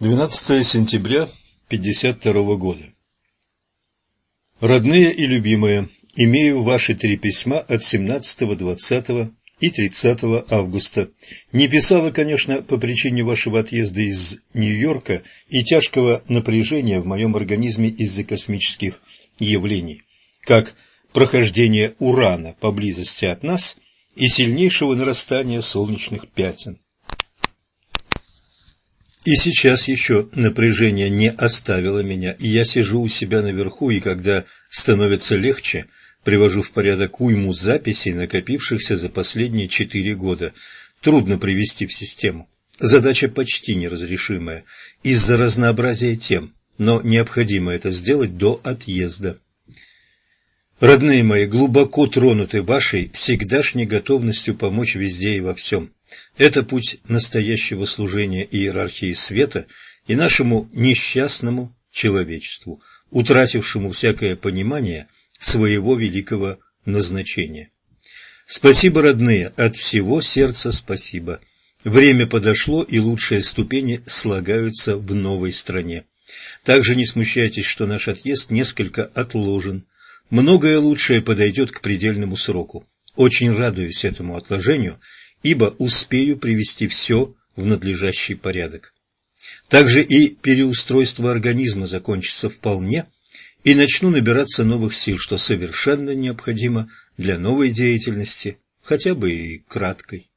12 сентября 52 года. Родные и любимые, имею ваши три письма от 17, 20 и 30 августа. Не писала, конечно, по причине вашего отъезда из Нью-Йорка и тяжкого напряжения в моем организме из-за космических явлений, как прохождение урана поблизости от нас и сильнейшего нарастания солнечных пятен. И сейчас еще напряжение не оставило меня, и я сижу у себя наверху, и когда становится легче, привожу в порядок уйму записей, накопившихся за последние четыре года. Трудно привести в систему. Задача почти неразрешимая из-за разнообразия тем, но необходимо это сделать до отъезда. Родные мои, глубоко тронуты вашей всегдашней готовностью помочь везде и во всем. Это путь настоящего служения иерархии света и нашему несчастному человечеству, утратившему всякое понимание своего великого назначения. Спасибо, родные, от всего сердца спасибо. Время подошло, и лучшие ступени слагаются в новой стране. Также не смущайтесь, что наш отъезд несколько отложен. Многое лучшее подойдет к предельному сроку. Очень радуюсь этому отложению ибо успею привести все в надлежащий порядок. Также и переустройство организма закончится вполне, и начну набираться новых сил, что совершенно необходимо для новой деятельности, хотя бы и краткой.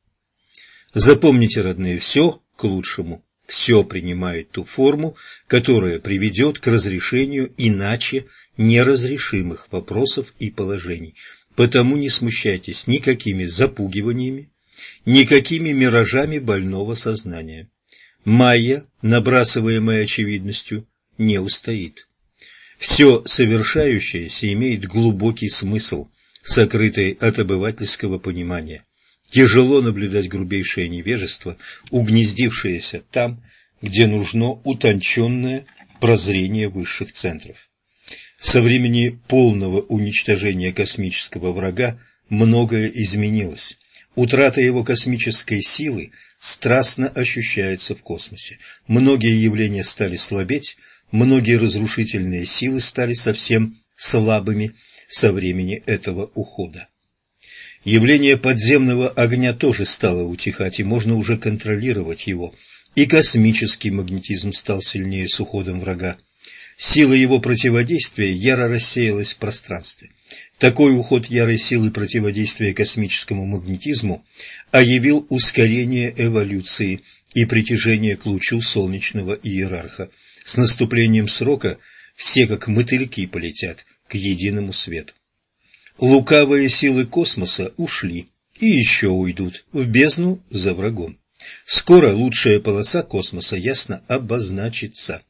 Запомните, родные, все к лучшему, все принимает ту форму, которая приведет к разрешению иначе неразрешимых вопросов и положений. Потому не смущайтесь никакими запугиваниями, никакими миражами больного сознания. Майя, набрасываемая очевидностью, не устоит. Все совершающееся имеет глубокий смысл, сокрытый от обывательского понимания. Тяжело наблюдать грубейшее невежество, угнездившееся там, где нужно утонченное прозрение высших центров. Со времени полного уничтожения космического врага многое изменилось. Утрата его космической силы страстно ощущается в космосе. Многие явления стали слабеть, многие разрушительные силы стали совсем слабыми со времени этого ухода. Явление подземного огня тоже стало утихать, и можно уже контролировать его, и космический магнетизм стал сильнее с уходом врага. Сила его противодействия яро рассеялась в пространстве. Такой уход ярой силы противодействия космическому магнетизму оявил ускорение эволюции и притяжение к лучу солнечного иерарха. С наступлением срока все как мотыльки полетят к единому свету. Лукавые силы космоса ушли и еще уйдут в бездну за врагом. Скоро лучшая полоса космоса ясно обозначится.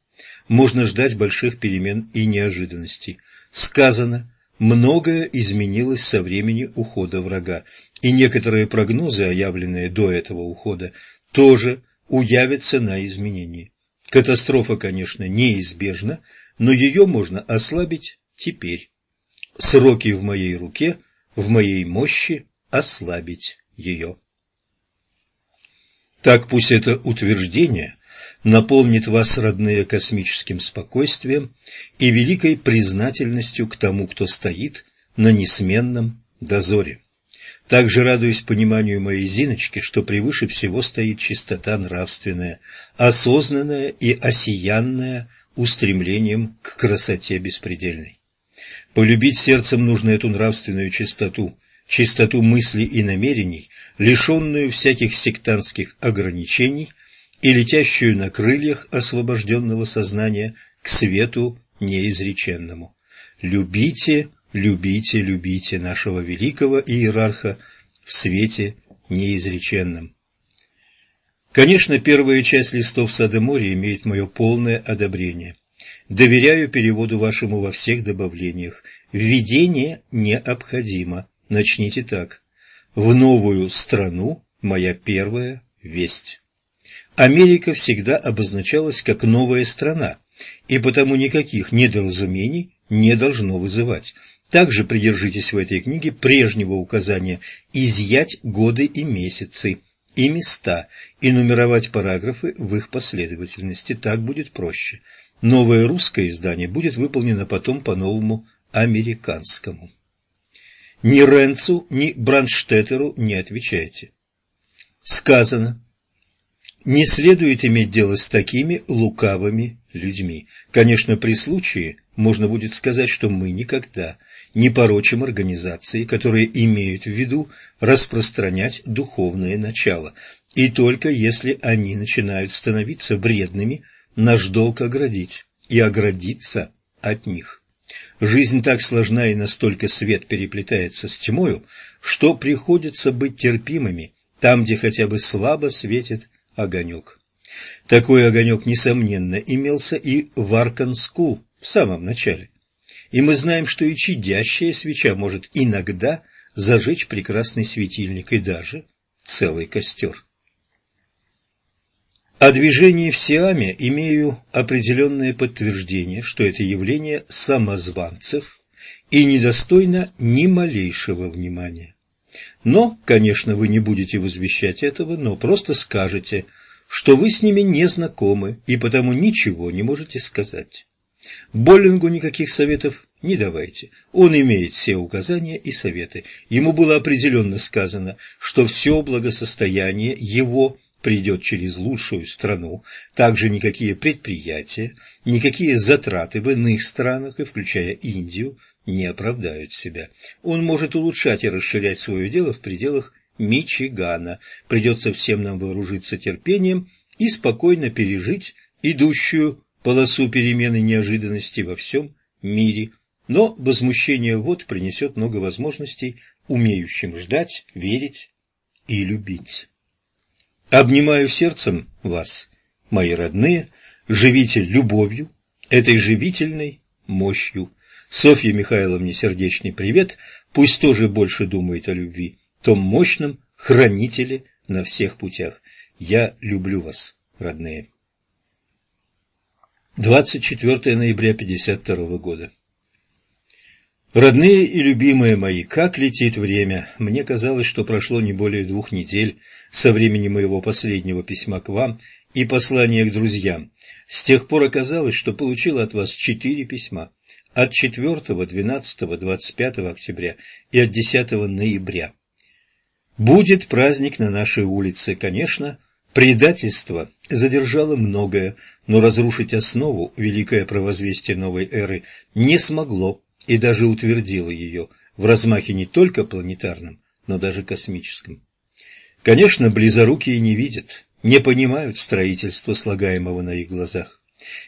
Можно ждать больших перемен и неожиданностей. Сказано – Многое изменилось со времени ухода врага, и некоторые прогнозы, оявленные до этого ухода, тоже уявятся на изменении. Катастрофа, конечно, неизбежна, но ее можно ослабить теперь. Сроки в моей руке, в моей мощи ослабить ее. Так пусть это утверждение наполнит вас, родные, космическим спокойствием и великой признательностью к тому, кто стоит на несменном дозоре. Также радуюсь пониманию моей Зиночки, что превыше всего стоит чистота нравственная, осознанная и осиянная устремлением к красоте беспредельной. Полюбить сердцем нужно эту нравственную чистоту, чистоту мыслей и намерений, лишенную всяких сектантских ограничений и летящую на крыльях освобожденного сознания к свету неизреченному. Любите, любите, любите нашего великого иерарха в свете неизреченном. Конечно, первая часть листов Сада моря имеет мое полное одобрение. Доверяю переводу вашему во всех добавлениях. Введение необходимо. Начните так. В новую страну моя первая весть. Америка всегда обозначалась как новая страна, и потому никаких недоразумений не должно вызывать. Также придержитесь в этой книге прежнего указания изъять годы и месяцы. и места и нумеровать параграфы в их последовательности. Так будет проще. Новое русское издание будет выполнено потом по новому американскому. Ни Ренцу, ни Бранштеттеру не отвечайте. Сказано, не следует иметь дело с такими лукавыми людьми. Конечно, при случае можно будет сказать, что мы никогда не порочим организации, которые имеют в виду распространять духовное начало, и только если они начинают становиться вредными, наш долг оградить и оградиться от них. Жизнь так сложна и настолько свет переплетается с тьмою, что приходится быть терпимыми там, где хотя бы слабо светит огонек. Такой огонек, несомненно, имелся и в Арканскул в самом начале. И мы знаем, что и чадящая свеча может иногда зажечь прекрасный светильник и даже целый костер. О движении в Сиаме имею определенное подтверждение, что это явление самозванцев и недостойно ни малейшего внимания. Но, конечно, вы не будете возвещать этого, но просто скажете, что вы с ними не знакомы и потому ничего не можете сказать. Боллингу никаких советов не давайте. Он имеет все указания и советы. Ему было определенно сказано, что все благосостояние его – придет через лучшую страну, также никакие предприятия, никакие затраты в иных странах, и включая Индию, не оправдают себя. Он может улучшать и расширять свое дело в пределах Мичигана. Придется всем нам вооружиться терпением и спокойно пережить идущую полосу перемены неожиданностей во всем мире. Но возмущение вот принесет много возможностей умеющим ждать, верить и любить. Обнимаю сердцем вас, мои родные, живите любовью, этой живительной мощью. Софье Михайловне сердечный привет, пусть тоже больше думает о любви, том мощном хранителе на всех путях. Я люблю вас, родные. 24 ноября 52 года. Родные и любимые мои, как летит время! Мне казалось, что прошло не более двух недель со времени моего последнего письма к вам и послания к друзьям. С тех пор оказалось, что получил от вас четыре письма. От 4, 12, 25 октября и от 10 ноября. Будет праздник на нашей улице, конечно. Предательство задержало многое, но разрушить основу великое провозвестие новой эры не смогло и даже утвердила ее в размахе не только планетарном, но даже космическом. Конечно, близорукие не видят, не понимают строительства слагаемого на их глазах.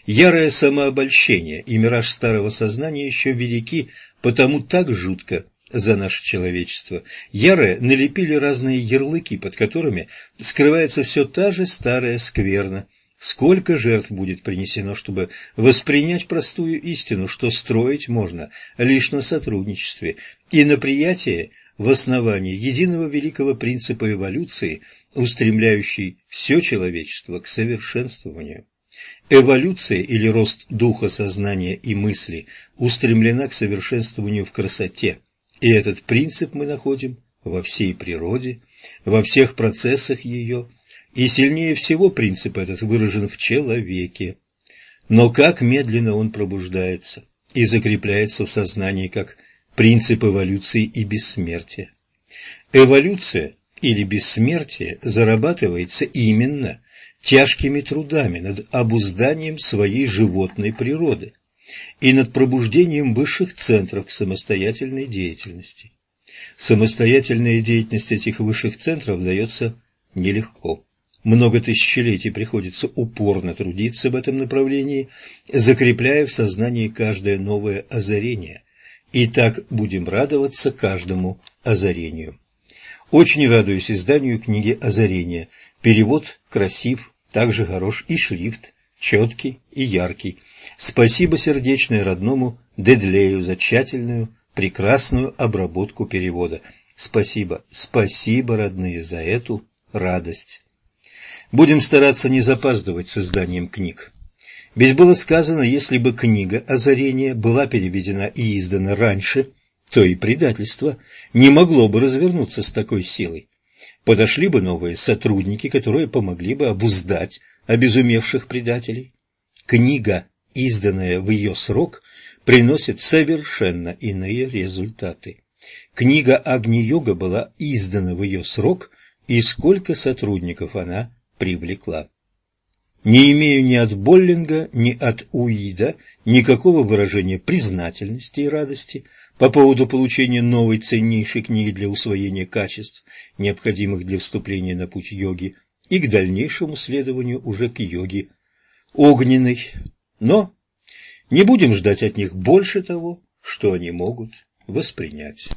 Ярое самообольщение и мираж старого сознания еще велики, потому так жутко за наше человечество. Ярые налепили разные ярлыки, под которыми скрывается все та же старая скверна – Сколько жертв будет принесено, чтобы воспринять простую истину, что строить можно лишь на сотрудничестве и на приятии в основании единого великого принципа эволюции, устремляющей все человечество к совершенствованию. Эволюция или рост духа, сознания и мысли устремлена к совершенствованию в красоте, и этот принцип мы находим во всей природе, во всех процессах ее, и сильнее всего принцип этот выражен в человеке. Но как медленно он пробуждается и закрепляется в сознании как принцип эволюции и бессмертия. Эволюция или бессмертие зарабатывается именно тяжкими трудами над обузданием своей животной природы и над пробуждением высших центров самостоятельной деятельности. Самостоятельная деятельность этих высших центров дается нелегко. Много тысячелетий приходится упорно трудиться в этом направлении, закрепляя в сознании каждое новое озарение. И так будем радоваться каждому озарению. Очень радуюсь изданию книги «Озарение». Перевод красив, также хорош и шрифт, четкий и яркий. Спасибо сердечное родному Дедлею за тщательную, прекрасную обработку перевода. Спасибо, спасибо, родные, за эту радость. Будем стараться не запаздывать с изданием книг. Ведь было сказано, если бы книга «Озарение» была переведена и издана раньше, то и предательство не могло бы развернуться с такой силой. Подошли бы новые сотрудники, которые помогли бы обуздать обезумевших предателей. Книга, изданная в ее срок, приносит совершенно иные результаты. Книга Агни-йога была издана в ее срок, и сколько сотрудников она привлекла. Не имею ни от Боллинга, ни от Уида никакого выражения признательности и радости по поводу получения новой ценнейшей книги для усвоения качеств, необходимых для вступления на путь йоги, и к дальнейшему следованию уже к йоге огненной. Но не будем ждать от них больше того, что они могут воспринять.